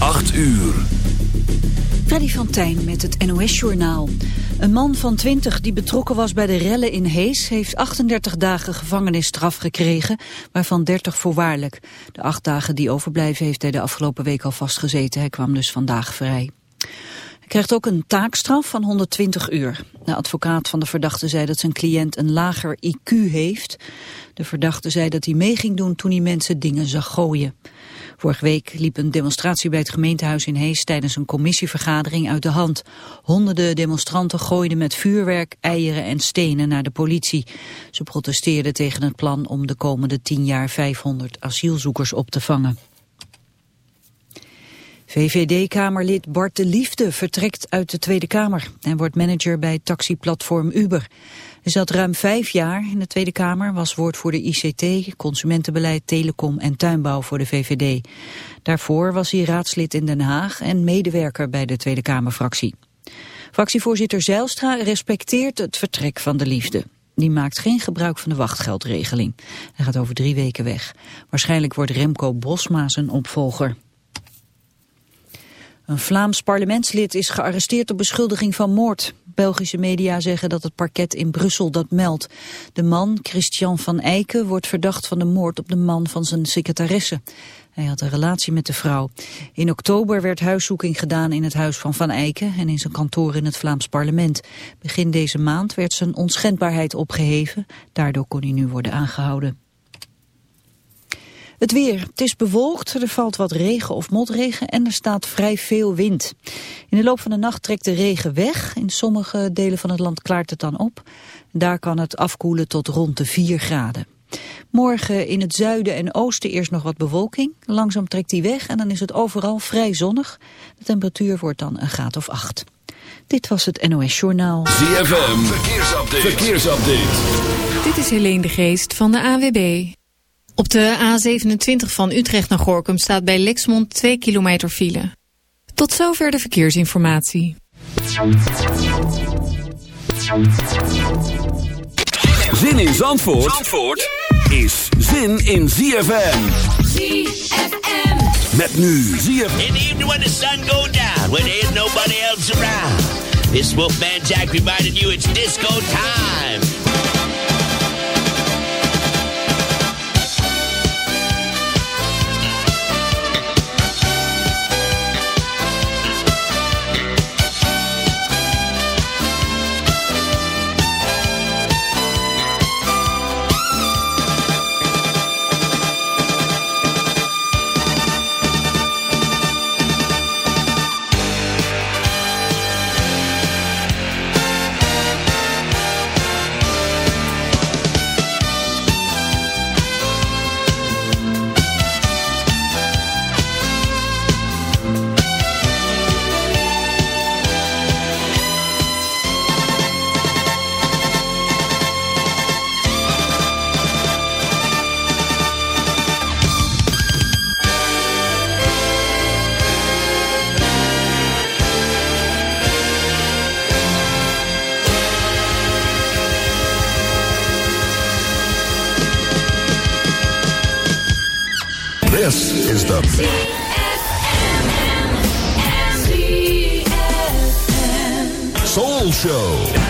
8 uur. Freddy van Tijn met het NOS-journaal. Een man van 20 die betrokken was bij de rellen in Hees... heeft 38 dagen gevangenisstraf gekregen, waarvan 30 voorwaardelijk. De acht dagen die overblijven heeft hij de afgelopen week al vastgezeten. Hij kwam dus vandaag vrij. Hij krijgt ook een taakstraf van 120 uur. De advocaat van de verdachte zei dat zijn cliënt een lager IQ heeft. De verdachte zei dat hij mee ging doen toen hij mensen dingen zag gooien. Vorige week liep een demonstratie bij het gemeentehuis in Hees tijdens een commissievergadering uit de hand. Honderden demonstranten gooiden met vuurwerk, eieren en stenen naar de politie. Ze protesteerden tegen het plan om de komende tien jaar 500 asielzoekers op te vangen. VVD-kamerlid Bart de Liefde vertrekt uit de Tweede Kamer en wordt manager bij taxiplatform Uber. Hij zat ruim vijf jaar in de Tweede Kamer, was woordvoerder ICT, consumentenbeleid, telecom en tuinbouw voor de VVD. Daarvoor was hij raadslid in Den Haag en medewerker bij de Tweede Kamerfractie. Fractievoorzitter Zeilstra respecteert het vertrek van de liefde. Die maakt geen gebruik van de wachtgeldregeling. Hij gaat over drie weken weg. Waarschijnlijk wordt Remco Bosma zijn opvolger. Een Vlaams parlementslid is gearresteerd op beschuldiging van moord. Belgische media zeggen dat het parket in Brussel dat meldt. De man, Christian van Eycken, wordt verdacht van de moord op de man van zijn secretaresse. Hij had een relatie met de vrouw. In oktober werd huiszoeking gedaan in het huis van Van Eycken en in zijn kantoor in het Vlaams parlement. Begin deze maand werd zijn onschendbaarheid opgeheven. Daardoor kon hij nu worden aangehouden. Het weer. Het is bewolkt, er valt wat regen of motregen en er staat vrij veel wind. In de loop van de nacht trekt de regen weg. In sommige delen van het land klaart het dan op. Daar kan het afkoelen tot rond de 4 graden. Morgen in het zuiden en oosten eerst nog wat bewolking. Langzaam trekt die weg en dan is het overal vrij zonnig. De temperatuur wordt dan een graad of 8. Dit was het NOS Journaal. ZFM, verkeersupdate. verkeersupdate. Dit is Helene de Geest van de AWB. Op de A27 van Utrecht naar Gorkum staat bij Lexmond 2 kilometer file. Tot zover de verkeersinformatie. Zin in Zandvoort, Zandvoort is zin in ZFM. ZFM. Met nu ZFM. In the evening when the sun go down, when there is nobody else around. This Wolfman Jack reminded you it's disco time. Soul Show.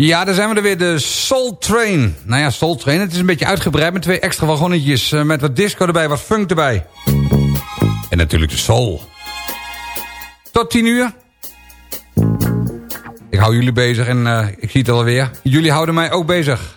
Ja, daar zijn we er weer, de Soul Train. Nou ja, Soul Train, het is een beetje uitgebreid met twee extra wagonnetjes... eh, met wat disco erbij, wat funk erbij. En natuurlijk de soul. Tot 10 uur. Ik hou jullie bezig en eh, ik zie het alweer. Jullie houden mij ook bezig.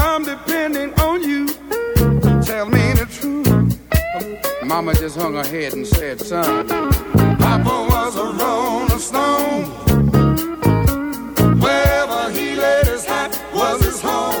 Mama just hung her head and said, son, Papa was a rolling stone. Wherever he laid his hat was his home.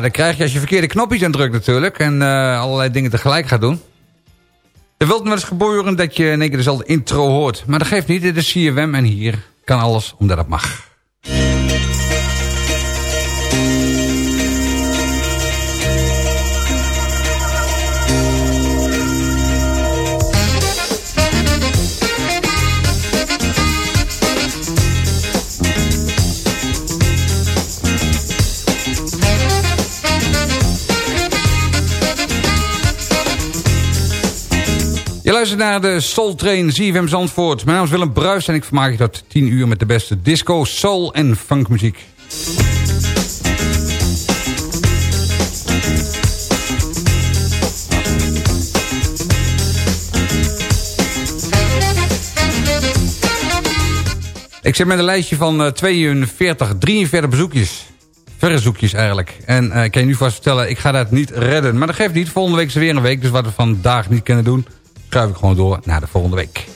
Dan krijg je als je verkeerde knopjes indrukt natuurlijk. En uh, allerlei dingen tegelijk gaat doen. Er wilt wel eens gebeuren dat je in één keer dezelfde intro hoort. Maar dat geeft niet, dit is CFM en hier kan alles omdat het mag. Je luistert naar de Soul Train ZFM Zandvoort. Mijn naam is Willem Bruis en ik vermaak je tot 10 uur met de beste disco, soul en funkmuziek. Ik zit met een lijstje van 42, eh, 43 bezoekjes. Verzoekjes eigenlijk. En uh, ik kan je nu vast vertellen, ik ga dat niet redden. Maar dat geeft niet, volgende week is er weer een week. Dus wat we vandaag niet kunnen doen, schuif ik gewoon door naar de volgende week.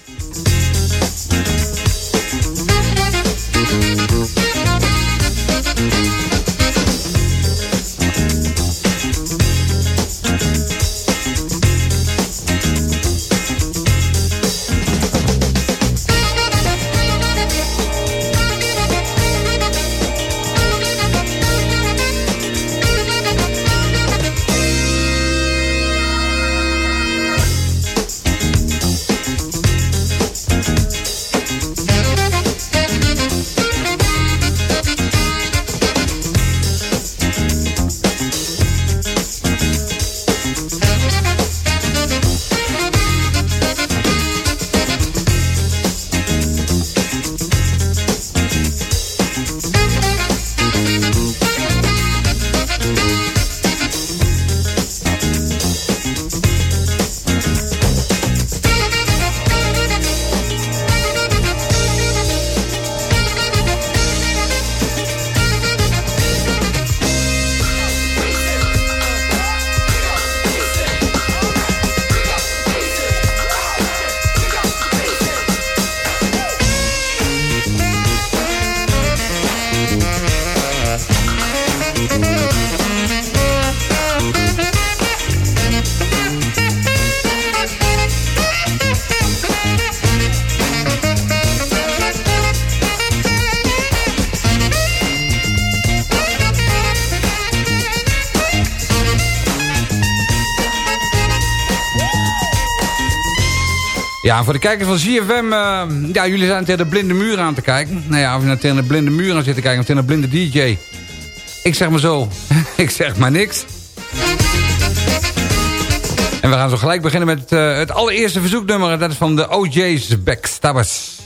Ja, voor de kijkers van ZFM, uh, ja, jullie zijn tegen de blinde muur aan te kijken. Nou ja, of je nou tegen de blinde muur aan zit te kijken of tegen de blinde DJ. Ik zeg maar zo, ik zeg maar niks. En we gaan zo gelijk beginnen met uh, het allereerste verzoeknummer. Dat is van de OJ's Backstabbers.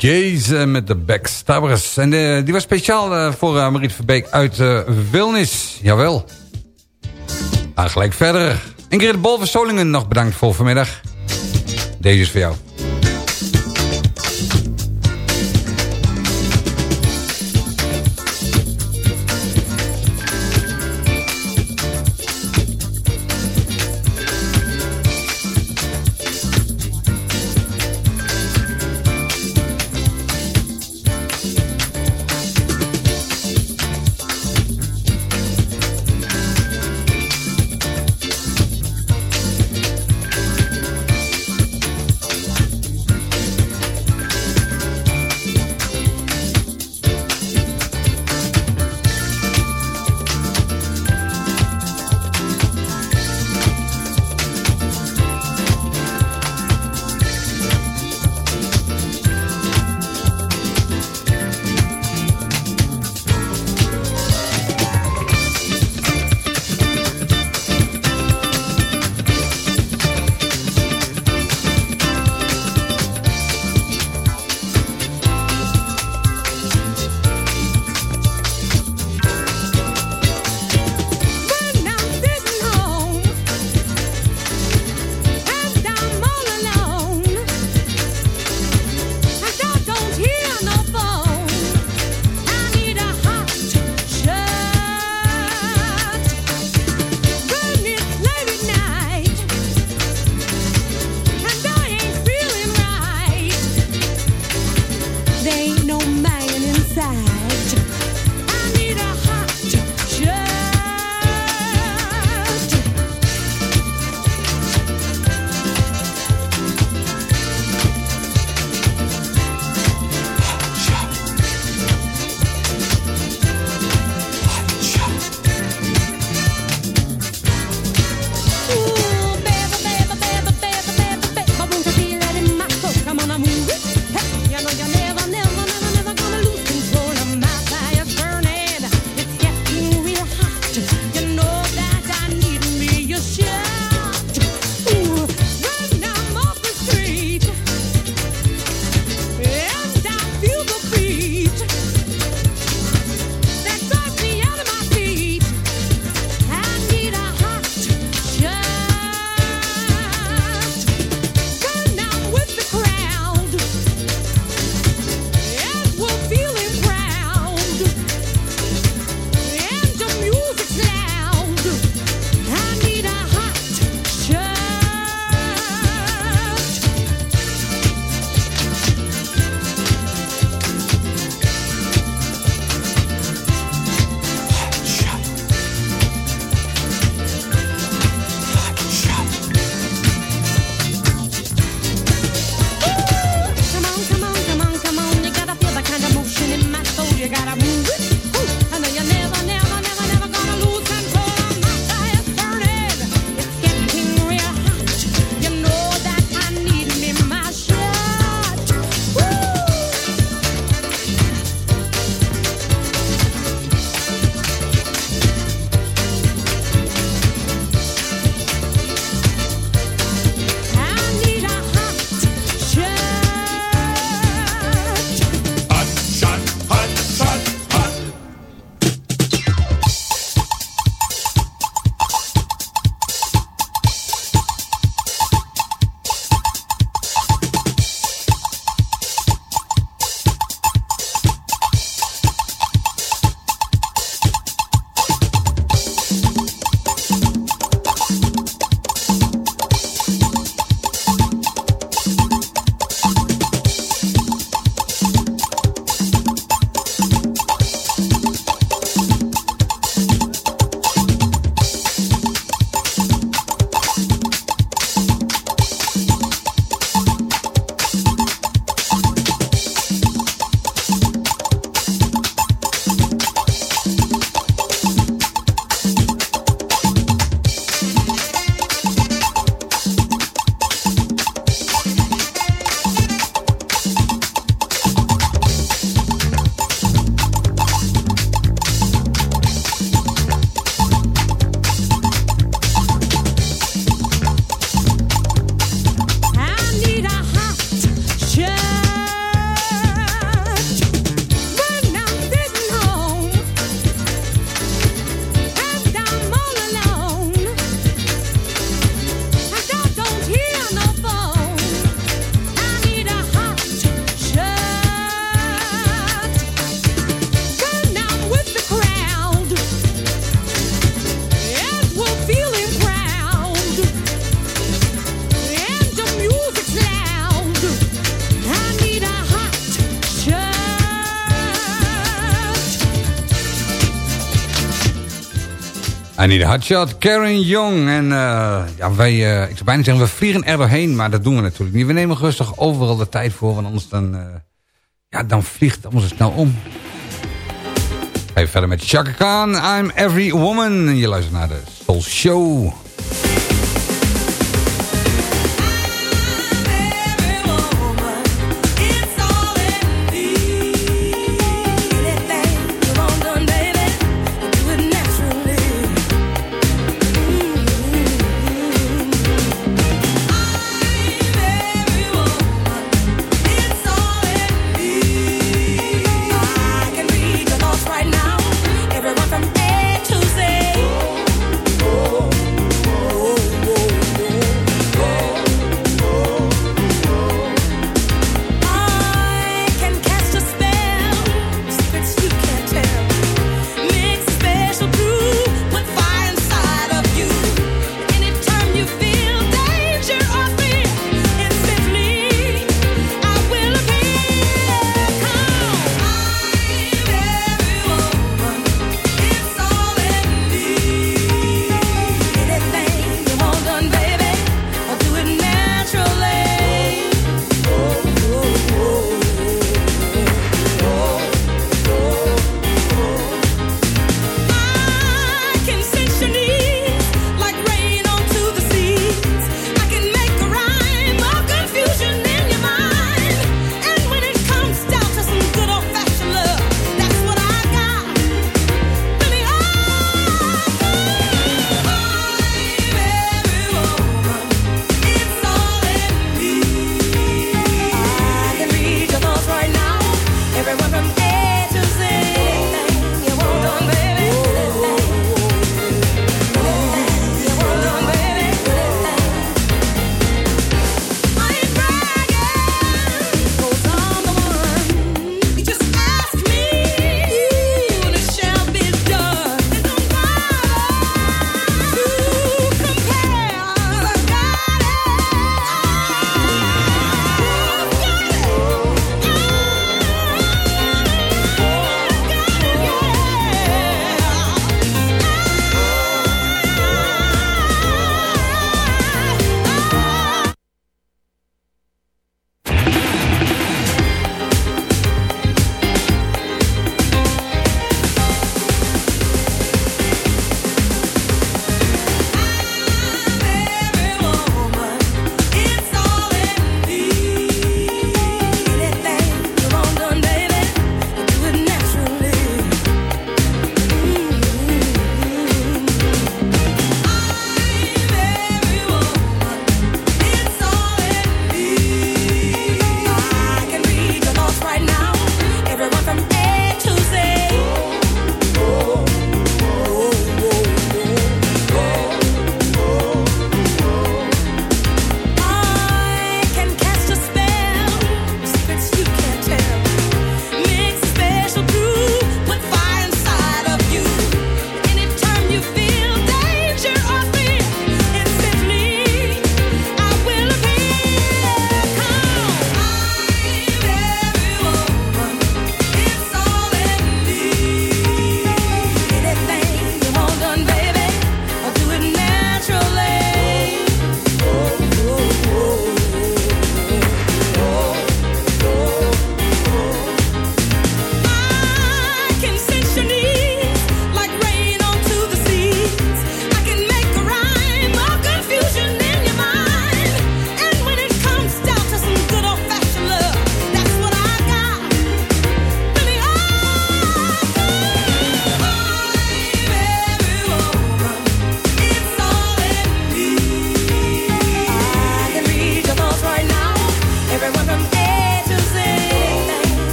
Jays met de Backstabbers. En eh, die was speciaal eh, voor uh, Mariet Verbeek uit Wilnis. Jawel. Aan gelijk verder. Ingrid Bol van nog bedankt voor vanmiddag. Deze is voor jou. I need a hotshot, Karen Young. En uh, ja, wij, uh, ik zou bijna zeggen, we vliegen er doorheen, maar dat doen we natuurlijk niet. We nemen rustig overal de tijd voor, want anders dan, uh, ja, dan vliegt zo snel om. Even verder met Chaka Khan, I'm Every Woman. Je luistert naar de Soul Show.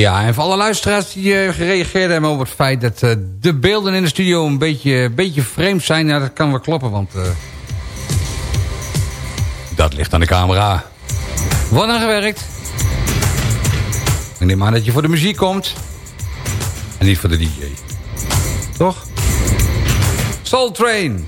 Ja, en voor alle luisteraars die uh, gereageerd hebben op het feit dat uh, de beelden in de studio een beetje, beetje vreemd zijn. Nou, dat kan wel kloppen, want uh, dat ligt aan de camera. Wat aan gewerkt. Ik neem aan dat je voor de muziek komt. En niet voor de DJ. Toch? Soul Train.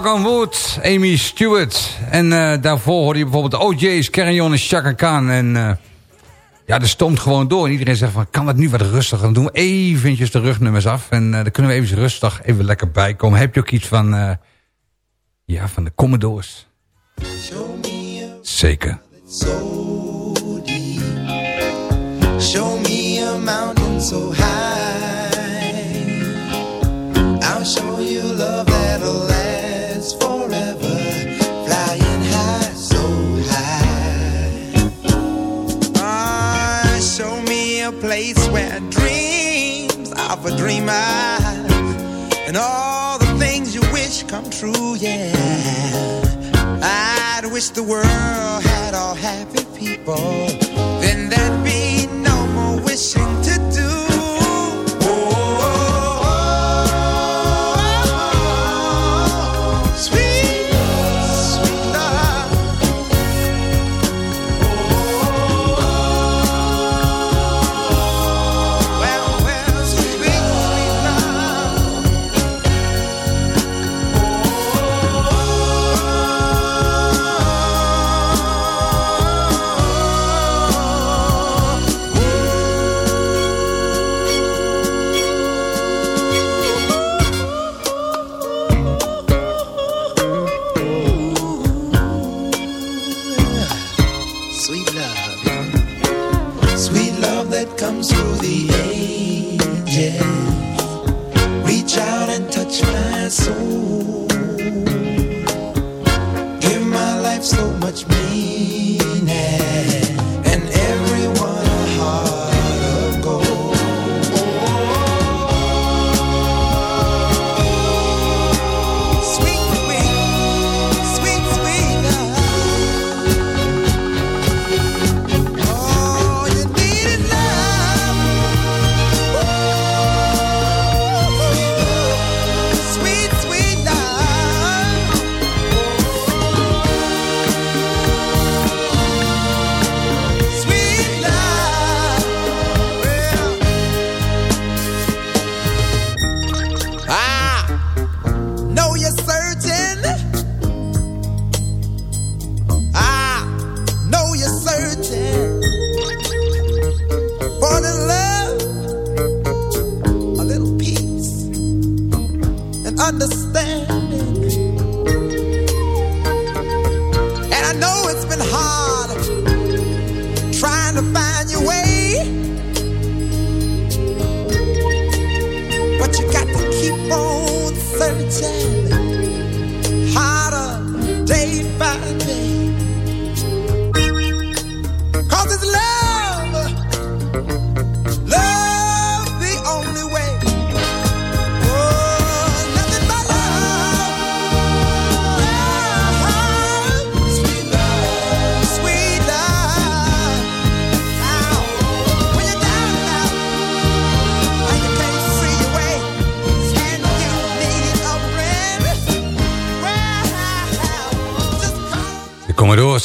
Knock on Wood, Amy Stewart. En uh, daarvoor hoorde je bijvoorbeeld OJ's, Carry en Chaka Khan. En uh, ja, dat stoomt gewoon door. En iedereen zegt van, kan dat nu wat rustiger? Dan doen we eventjes de rugnummers af. En uh, dan kunnen we even rustig, even lekker bijkomen. Heb je ook iets van, ja, van de Commodores? Zeker. Show me a mountain so high. I'll show you love place where dreams are for dreamers and all the things you wish come true, yeah. I'd wish the world had all happy people,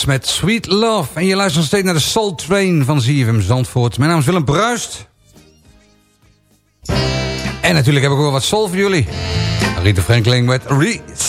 Met Sweet Love. En je luistert nog steeds naar de Soul Train van ZFM Zandvoort. Mijn naam is Willem Bruist. En natuurlijk heb ik ook wel wat soul voor jullie. Rita Franklin met Reset.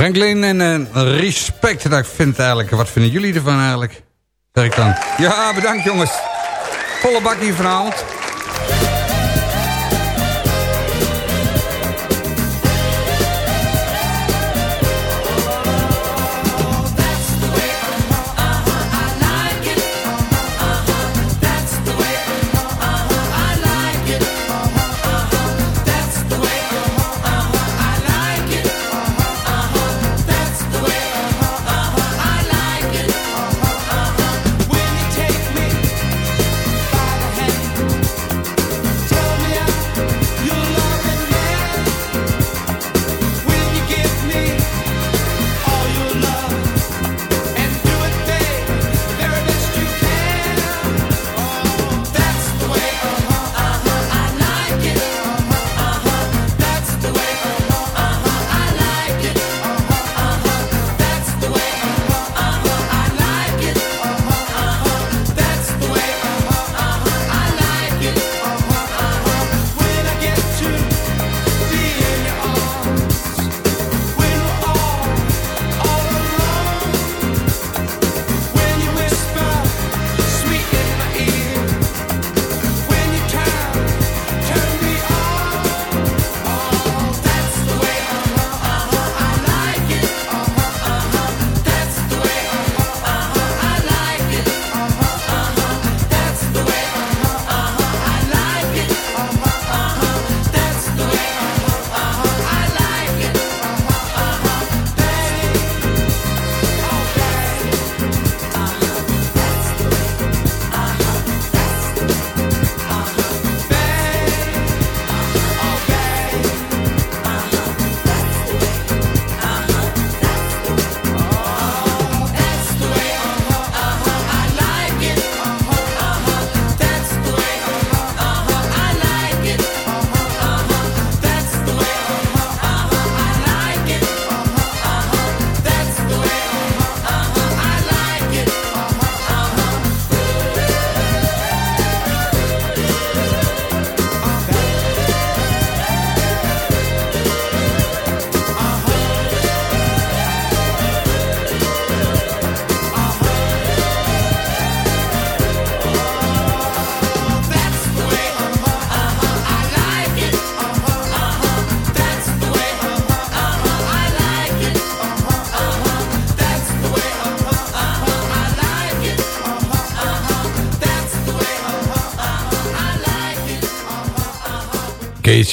Franklin en uh, respect. Dat ik vind eigenlijk, wat vinden jullie ervan eigenlijk? Zeg ik dan. Ja, bedankt jongens. Volle bak hier vanavond.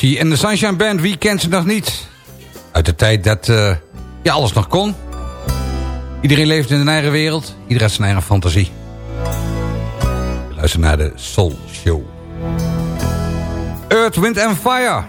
En de Sunshine Band, wie kent ze nog niet? Uit de tijd dat uh, ja, alles nog kon. Iedereen leeft in een eigen wereld. Iedereen heeft zijn eigen fantasie. Luister naar de Soul Show. Earth, Wind and Fire.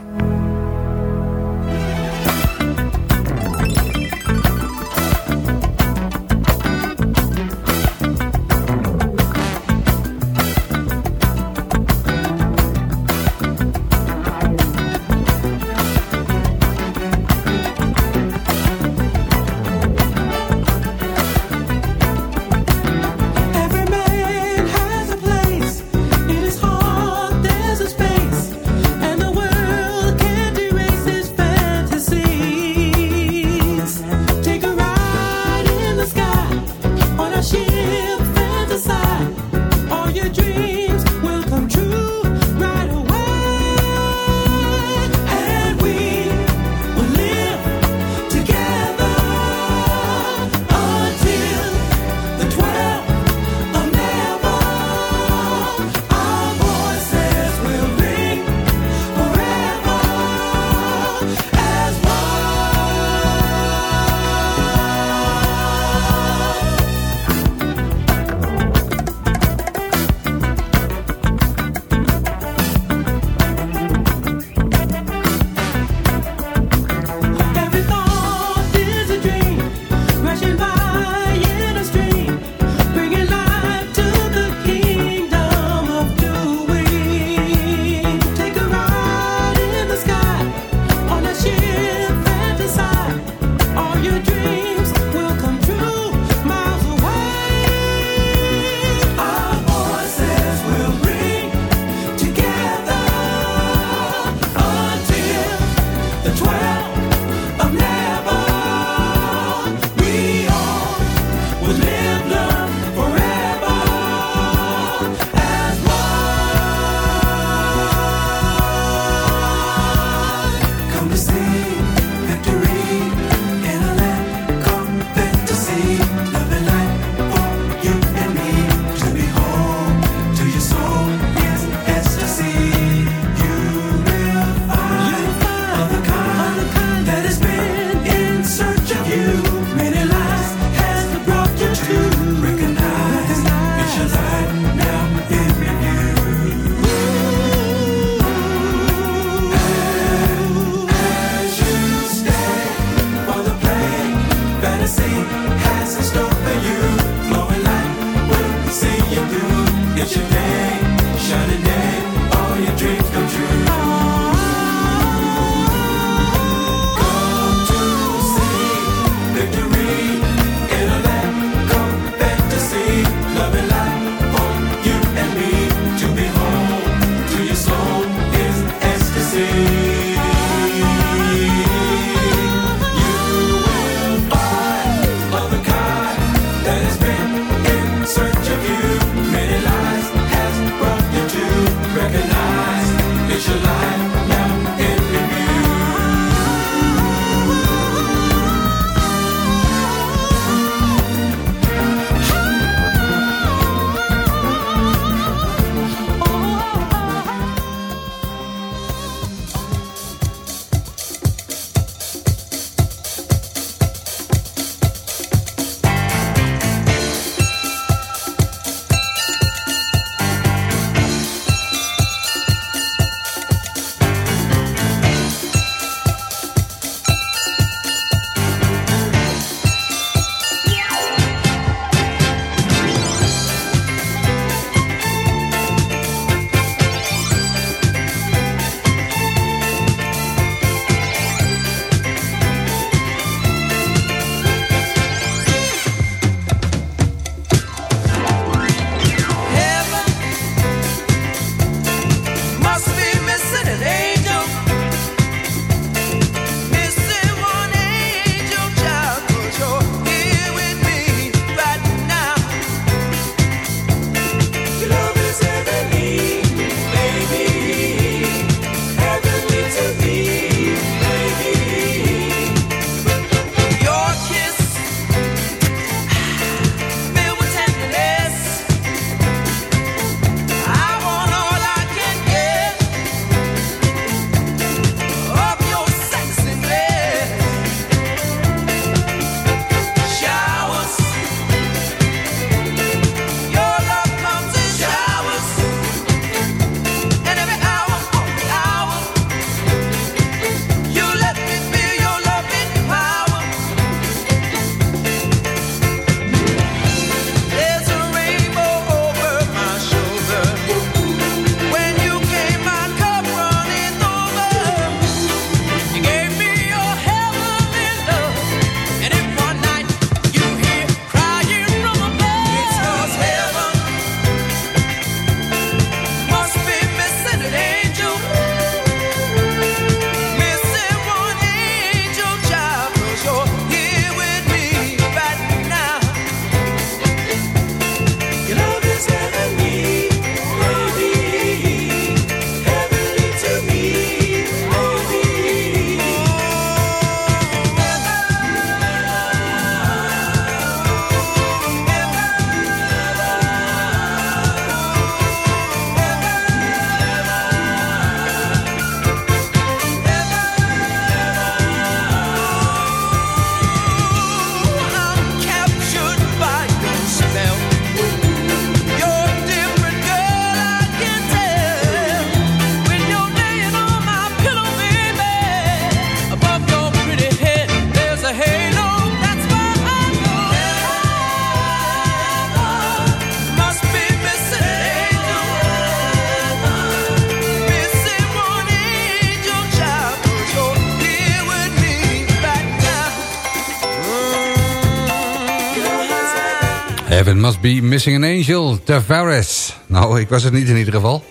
Must Be Missing an Angel, Tavares. Nou, ik was het niet in ieder geval.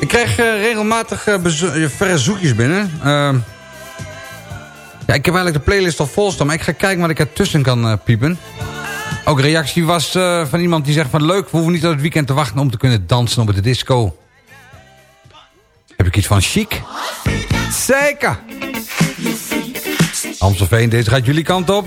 Ik krijg eh, regelmatig eh, eh, verre verzoekjes binnen. Ehm, ja, ik heb eigenlijk de playlist al vol staan, maar ik ga kijken wat ik ertussen kan piepen. Ook reactie was van iemand die zegt van... leuk, we hoeven niet tot het weekend te wachten om te kunnen dansen op de disco. Heb ik iets van chic? Zeker! Amstelveen, deze gaat jullie kant op.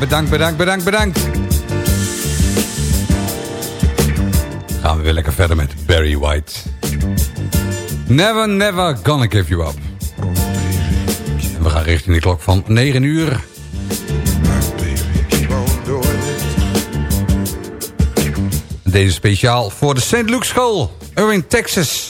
bedankt, bedankt, bedankt, bedankt. Gaan we weer lekker verder met Barry White. Never, never gonna give you up. En we gaan richting de klok van 9 uur. Deze speciaal voor de St. Luke School, Irving, Texas.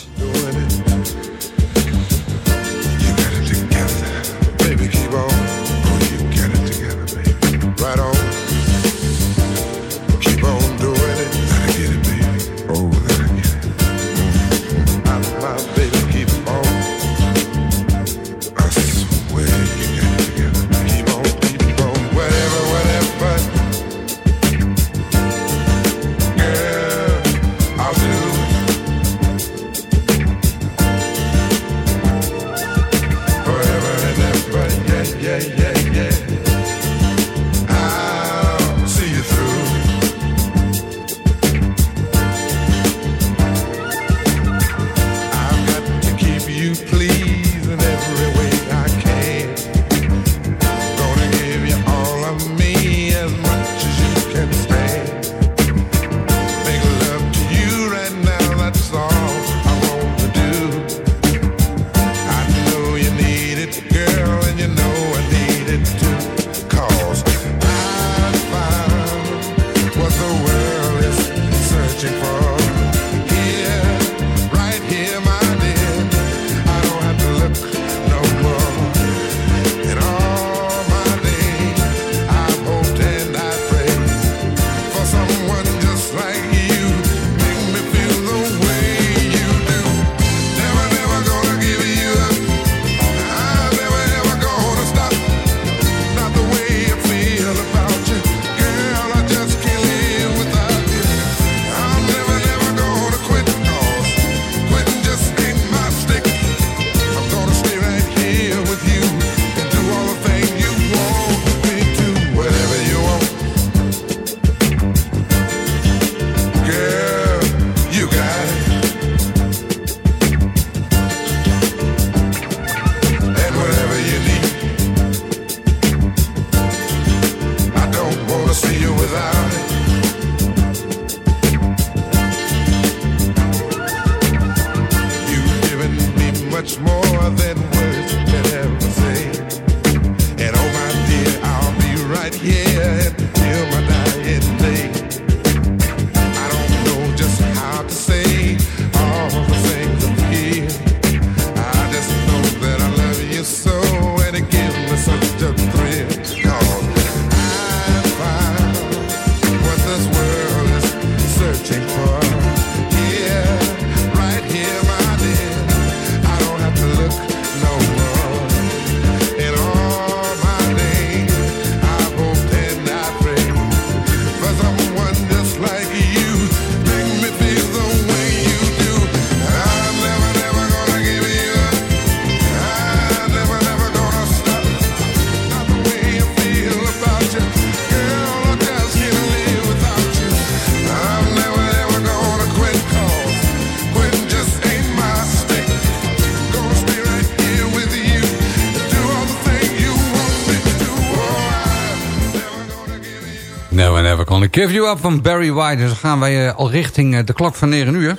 Oh, Never Never Gonna Give You Up van Barry White. Dus dan gaan wij eh, al richting eh, de klok van 9 uur.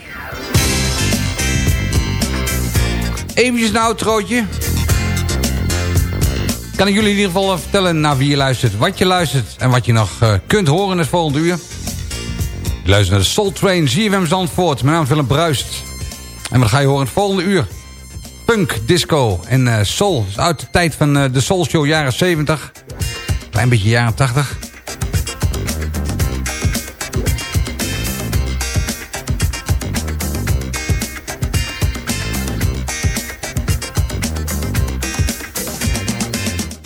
Eventjes een outrootje. Kan ik jullie in ieder geval vertellen naar wie je luistert, wat je luistert... en wat je nog eh, kunt horen in het volgende uur. Je luistert naar de Soul Train, ZFM Zandvoort. Mijn naam is Willem Bruist. En wat ga je horen in het volgende uur? Punk, disco en eh, soul. Uit de tijd van eh, de Soul Show jaren 70. Klein beetje jaren 80.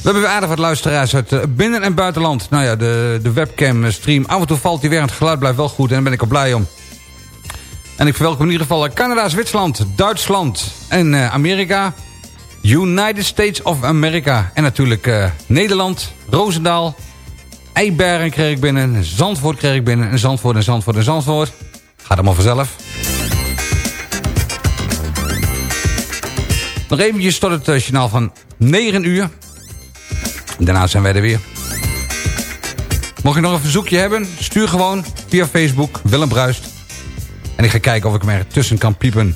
We hebben aardig wat luisteraars uit eh, binnen- en buitenland. Nou ja, de, de webcam stream. Af en toe valt hij weer en het geluid blijft wel goed. En daar ben ik er blij om. En ik verwelkom in ieder geval eh, Canada, Zwitserland, Duitsland en eh, Amerika. United States of America. En natuurlijk eh, Nederland, Roosendaal, Eibergen kreeg ik binnen. Zandvoort kreeg ik binnen. En Zandvoort en Zandvoort en Zandvoort. Gaat allemaal vanzelf. Nog eventjes tot het eh, journaal van 9 uur. Daarna zijn wij er weer. Mocht je nog een verzoekje hebben, stuur gewoon via Facebook Willem Bruist. En ik ga kijken of ik hem er tussen kan piepen.